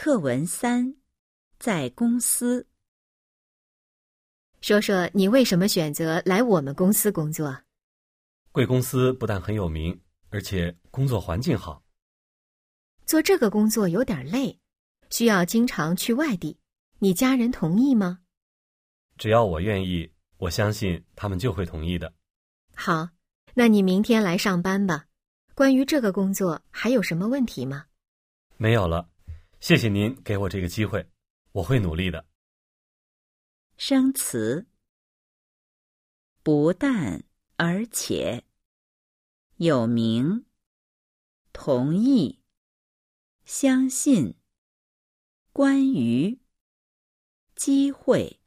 课文三，在公司。说说你为什么选择来我们公司工作？贵公司不但很有名，而且工作环境好。做这个工作有点累，需要经常去外地。你家人同意吗？只要我愿意，我相信他们就会同意的。好，那你明天来上班吧。关于这个工作，还有什么问题吗？没有了，谢谢您给我这个机会，我会努力的。生词：不但，而且，有名，同意，相信，关于，机会。